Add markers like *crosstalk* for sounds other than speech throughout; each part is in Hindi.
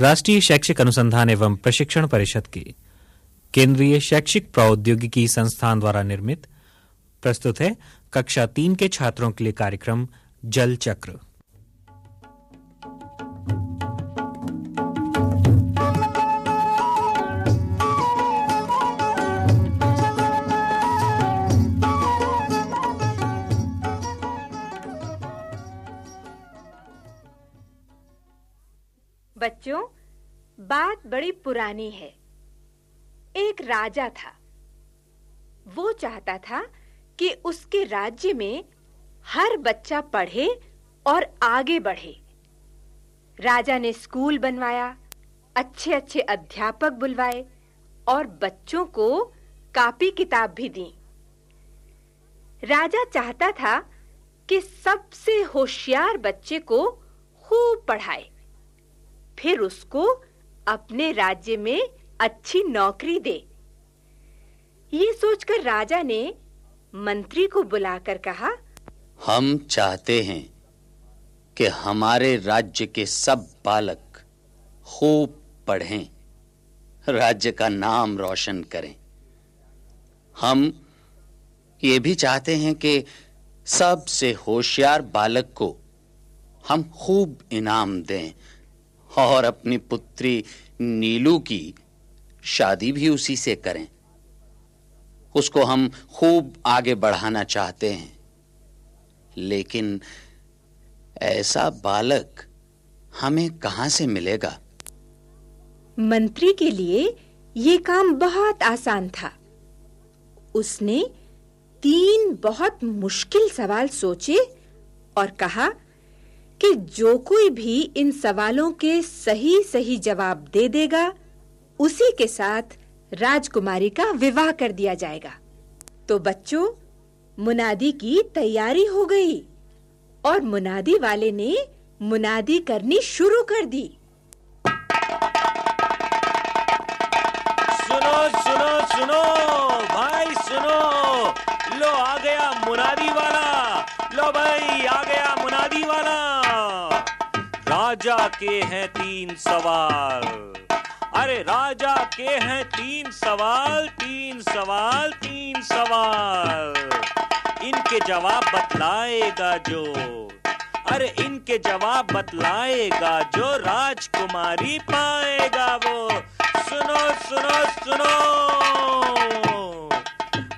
राष्ट्रीय शैक्षिक अनुसंधान एवं प्रशिक्षण परिषद के केंद्रीय शैक्षिक प्रौद्योगिकी संस्थान द्वारा निर्मित, प्रस्तुत है कक्षा तीन के छात्रों के लिए कार्यक्रम जल चक्र बच्चों, बात बड़ी पुरानी है। एक राजा था। वो चाहता था कि उसके राज्य में हर बच्चा पढ़े और आगे बढ़े। राजा ने स्कूल बनवाया, अच्छे-अच्छे अध्यापक बुलवाए और बच्चों को कापी किताब भी दी। राजा चाहता था कि सबसे होशियार बच्चे को खूब पढ़ाए। फिर उसको अपने राज्य में अच्छी नौकरी दे। ये सोचकर राजा ने मंत्री को बुलाकर कहा, हम चाहते हैं कि हमारे राज्य के सब बालक खूब पढ़ें, राज्य का नाम रोशन करें। हम ये भी चाहते हैं कि सबसे होशियार बालक को हम खूब इनाम दें और अपनी पुत्री नीलू की शादी भी उसी से करें। उसको हम खूब आगे बढ़ाना चाहते हैं। लेकिन ऐसा बालक हमें कहाँ से मिलेगा? मंत्री के लिए यह काम बहुत आसान था। उसने तीन बहुत मुश्किल सवाल सोचे और कहा कि जो कोई भी इन सवालों के सही-सही जवाब दे देगा, उसी के साथ राजकुमारी का विवाह कर दिया जाएगा। तो बच्चों, मुनादी की तैयारी हो गई और मुनादी वाले ने मुनादी करनी शुरू कर दी। सुनो सुनो सुनो, भाई सुनो। लो आ गया मुनादी वाला, लो भाई आ गया मुनादी वाला। राजा के हैं तीन सवाल। अरे राजा के हैं तीन सवाल तीन सवाल तीन सवाल। इनके जवाब बतलाएगा जो। अरे इनके जवाब बतलाएगा जो राजकुमारी पाएगा वो। सुनो सुनो सुनो।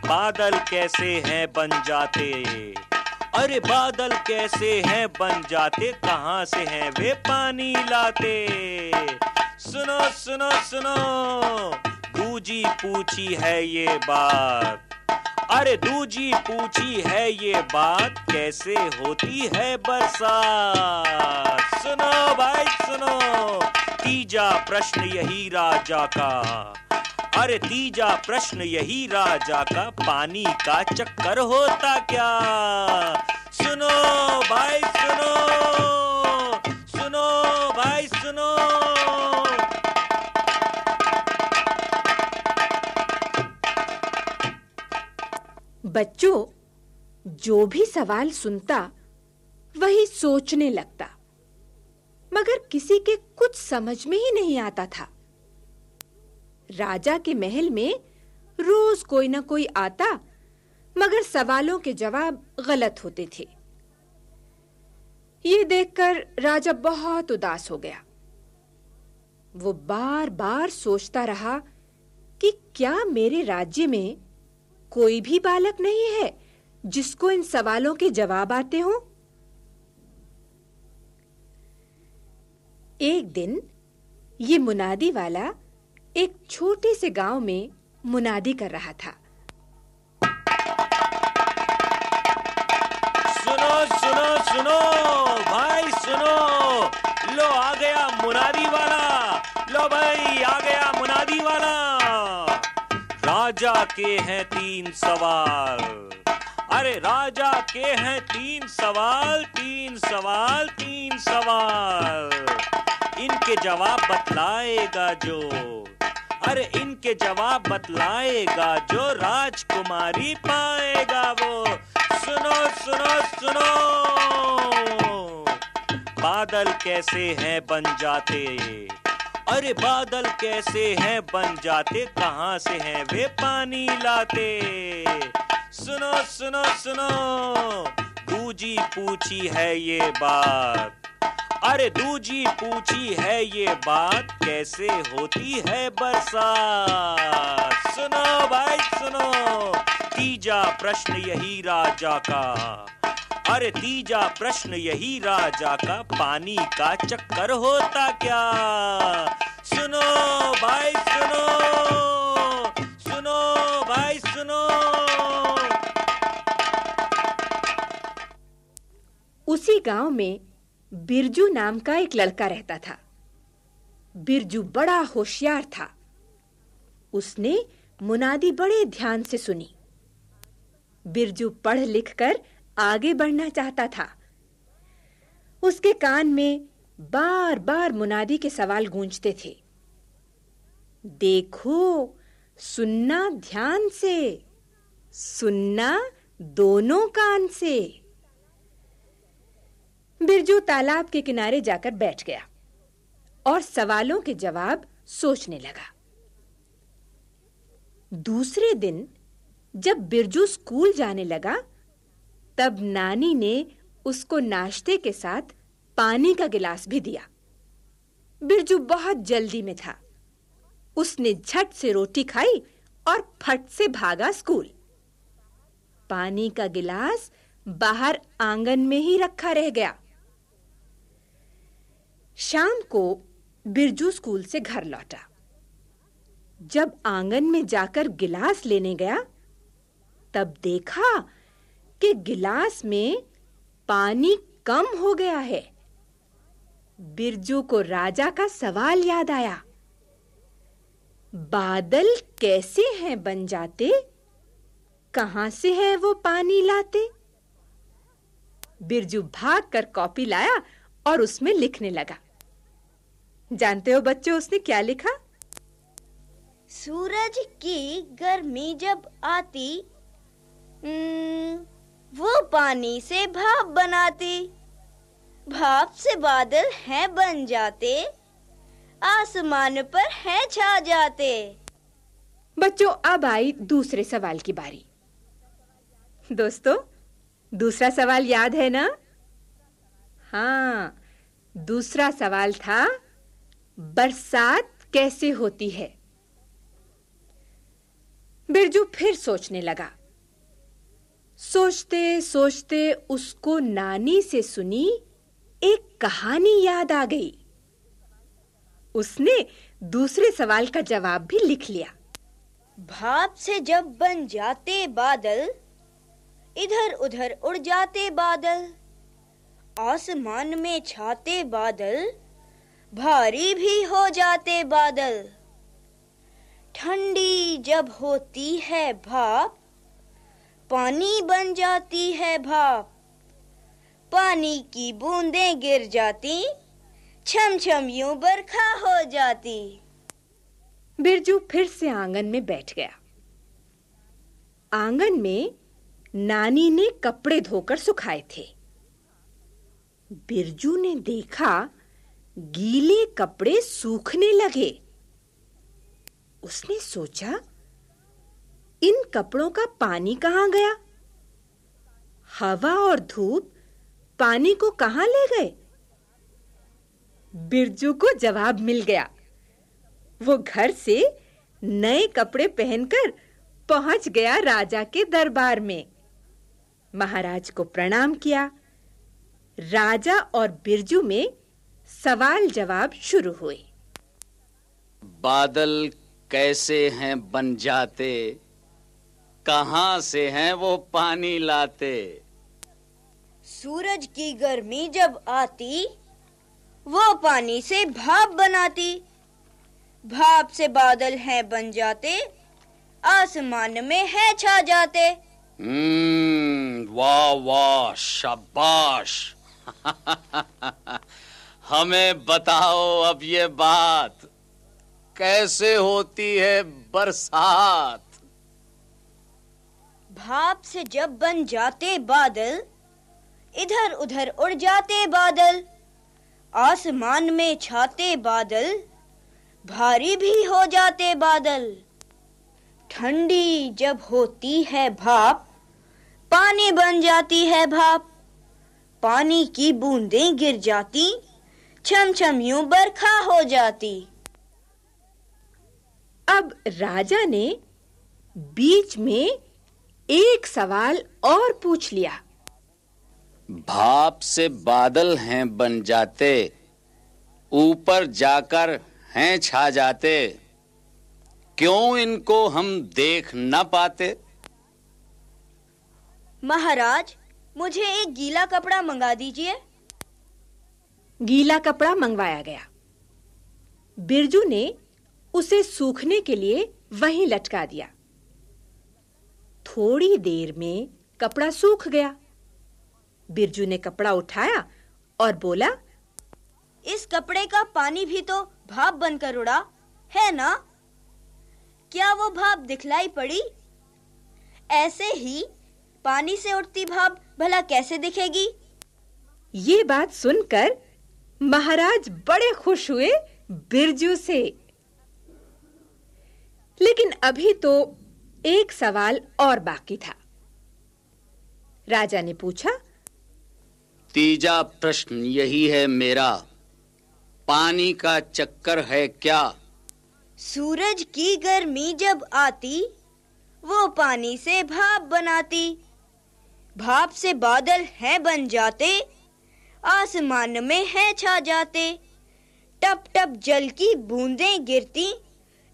बादल कैसे हैं बन जाते? अरे बादल कैसे हैं, बन जाते कहाँ से हैं, वे पानी लाते। सुनो सुनो सुनो, दूजी पूछी है ये बात। अरे दूजी पूछी है ये बात, कैसे होती है बरसात? सुनो भाई, सुनो, तीजा प्रश्न यही राजा का। अरे तीजा प्रश्न यही राजा का, पानी का चक्कर होता क्या? सुनो, भाई सुनो सुनो, भाई सुनो। बच्चों, जो भी सवाल सुनता, वही सोचने लगता। मगर किसी के कुछ समझ में ही नहीं आता था। राजा के महल में रोज कोई ना कोई आता मगर सवालों के जवाब गलत होते थे। ये देखकर राजा बहुत उदास हो गया। वो बार-बार सोचता रहा कि क्या मेरे राज्य में कोई भी बालक नहीं है जिसको इन सवालों के जवाब आते हों। एक दिन ये मुनादी वाला एक छोटे से गाँव में मुनादी कर रहा था। सुनो, भाई सुनो। लो, आ गया मुनादी वाला। लो भाई, आ गया मुनादी वाला। राजा के हैं तीन सवाल। अरे, राजा के हैं तीन सवाल तीन सवाल तीन सवाल। इनके जवाब बतलाएगा जो। अरे, इनके जवाब बतलाएगा जो राजकुमारी पाएगा वो। सुनो सुनो सुनो। बादल कैसे हैं बन जाते? अरे बादल कैसे हैं बन जाते? कहाँ से हैं वे पानी लाते? सुनो सुनो सुनो। दूजी पूछी है ये बात। अरे दूजी पूछी है ये बात, कैसे होती है बरसात? सुनो भाई, सुनो। तीजा प्रश्न यही राजा का। अरे तीजा प्रश्न यही राजा का, पानी का चक्कर होता क्या? सुनो भाई, सुनो सुनो भाई, सुनो। उसी गाँव में बिरजू नाम का एक लड़का रहता था। बिरजू बड़ा होशियार था। उसने मुनादी बड़े ध्यान से सुनी। बिरजू पढ़ लिख कर आगे बढ़ना चाहता था। उसके कान में बार-बार मुनादी के सवाल गूंजते थे। देखो, सुनना ध्यान से, सुनना दोनों कान से। बिरजू तालाब के किनारे जाकर बैठ गया और सवालों के जवाब सोचने लगा। दूसरे दिन जब बिरजू स्कूल जाने लगा, तब नानी ने उसको नाश्ते के साथ पानी का गिलास भी दिया। बिरजू बहुत जल्दी में था। उसने झट से रोटी खाई और फट से भागा स्कूल। पानी का गिलास बाहर आँगन में ही रखा रह गया। शाम को बिरजू स्कूल से घर लौटा। जब आँगन में जाकर गिलास लेने गया तब देखा कि गिलास में पानी कम हो गया है। बिरजू को राजा का सवाल याद आया। बादल कैसे हैं बन जाते? कहाँ से है वो पानी लाते? बिरजू भागकर कॉपी लाया और उसमें लिखने लगा। जानते हो बच्चों, उसने क्या लिखा? सूरज की गर्मी जब आती वो पानी से भाप बनाती। भाप से बादल हैं बन जाते, आसमान पर हैं छा जाते। बच्चों, अब आई दूसरे सवाल की बारी। दोस्तों, दूसरा सवाल याद है ना? हाँ दूसरा सवाल था, बरसात कैसे होती है? बिरजू फिर सोचने लगा। सोचते सोचते उसको नानी से सुनी एक कहानी याद आ गई। उसने दूसरे सवाल का जवाब भी लिख लिया। भाप से जब बन जाते बादल इधर-उधर उड़ जाते बादल, आसमान में छाते बादल, भारी भी हो जाते बादल। ठंडी जब होती है भाप पानी बन जाती है भाप। पानी की बूंदें गिर जाती छम छम यूँ बरखा हो जाती। बिरजू फिर से आँगन में बैठ गया। आँगन में नानी ने कपड़े धोकर सुखाए थे। बिरजू ने देखा गीले कपड़े सूखने लगे। उसने सोचा इन कपड़ों का पानी कहाँ गया? हवा और धूप पानी को कहाँ ले गए? बिरजू को जवाब मिल गया। वो घर से नए कपड़े पहनकर पहुँच गया राजा के दरबार में। महाराज को प्रणाम किया। राजा और बिरजू में सवाल जवाब शुरू हुए। बादल कैसे हैं बन जाते? कहाँ से हैं वो पानी लाते? सूरज की गर्मी जब आती वो पानी से भाप बनाती। भाप से बादल हैं बन जाते आसमान में है छा जाते। हम्म वाह वाह शाबाश। *laughs* हमें बताओ अब ये बात कैसे होती है बरसात? भाप से जब बन जाते बादल, इधर-उधर उड़ जाते बादल, आसमान में छाते बादल, भारी भी हो जाते बादल। ठंडी जब होती है भाप, पानी बन जाती है भाप। पानी की बूंदें गिर जाती छम छम यूँ बरखा हो जाती। अब राजा ने बीच में एक सवाल और पूछ लिया। भाप से बादल हैं बन जाते ऊपर जाकर हैं छा जाते। क्यों इनको हम देख न पाते? महाराज मुझे एक गीला कपड़ा मंगा दीजिए। गीला कपड़ा मंगवाया गया। बिरजू ने उसे सूखने के लिए वहीं लटका दिया। थोड़ी देर में कपड़ा सूख गया। बिरजू ने कपड़ा उठाया और बोला इस कपड़े का पानी भी तो भाप बनकर उड़ा है ना? क्या वो भाप दिखलाई पड़ी? ऐसे ही पानी से उठती भाप भला कैसे दिखेगी? ये बात सुनकर महाराज बड़े खुश हुए बिरजू से। लेकिन अभी तो एक सवाल और बाकी था। राजा ने पूछा तीजा प्रश्न यही है मेरा। पानी का चक्कर है क्या? सूरज की गर्मी जब आती वो पानी से भाप बनाती। भाप से बादल हैं बन जाते आसमान में हैं छा जाते। टप टप जल की बूंदें गिरती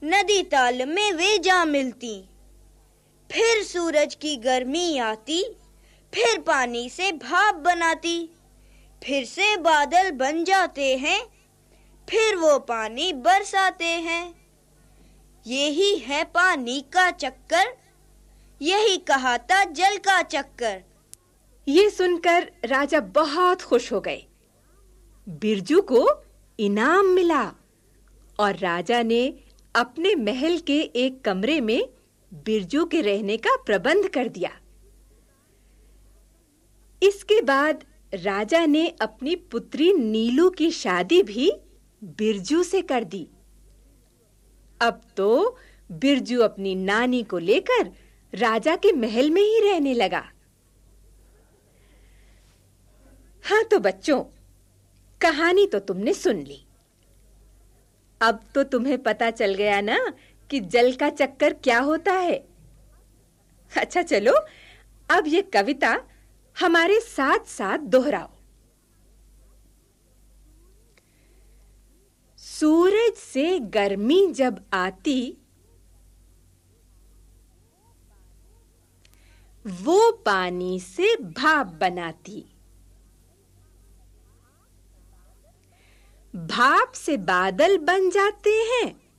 नदी ताल में वे जा मिलती। फिर सूरज की गर्मी आती, फिर पानी से भाप बनाती, फिर से बादल बन जाते हैं, फिर वो पानी बरसाते हैं। यही है पानी का चक्कर, यही कहा था जल का चक्कर। ये सुनकर राजा बहुत खुश हो गए। बिरजू को इनाम मिला और राजा ने अपने महल के एक कमरे में बिरजू के रहने का प्रबंध कर दिया। इसके बाद राजा ने अपनी पुत्री नीलू की शादी भी बिरजू से कर दी। अब तो बिरजू अपनी नानी को लेकर राजा के महल में ही रहने लगा। हाँ तो बच्चों, कहानी तो तुमने सुन ली। अब तो तुम्हें पता चल गया ना कि जल का चक्कर क्या होता है? अच्छा चलो, अब ये कविता हमारे साथ साथ दोहराओ। सूरज से गर्मी जब आती, वो पानी से भाप बनाती। भाप से बादल बन जाते हैं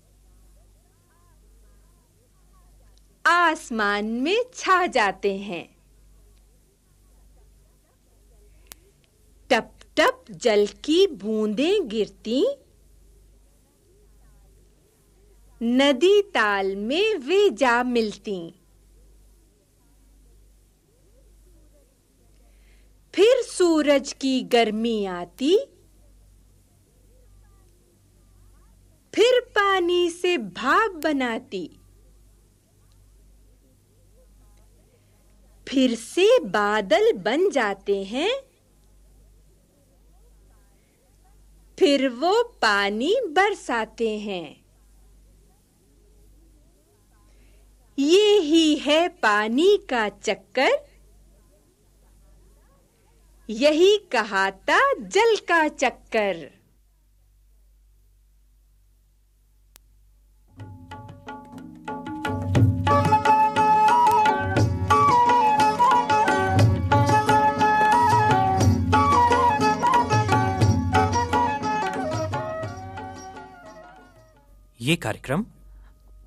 आसमान में छा जाते हैं। टप टप जल की बूंदें गिरती। नदी ताल में वे जा मिलती। फिर सूरज की गर्मी आती। फिर पानी से भाप बनाती। फिर से बादल बन जाते हैं। फिर वो पानी बरसाते हैं। ये ही है पानी का चक्कर। यही कहाता जल का चक्कर। ये कार्यक्रम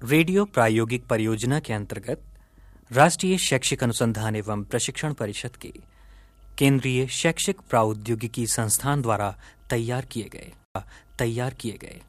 रेडियो प्रायोगिक परियोजना के अंतर्गत राष्ट्रीय शैक्षिक अनुसंधान एवं प्रशिक्षण परिषद के केंद्रीय शैक्षिक प्रौद्योगिकी संस्थान द्वारा तैयार किए गए, तैयार किए गए।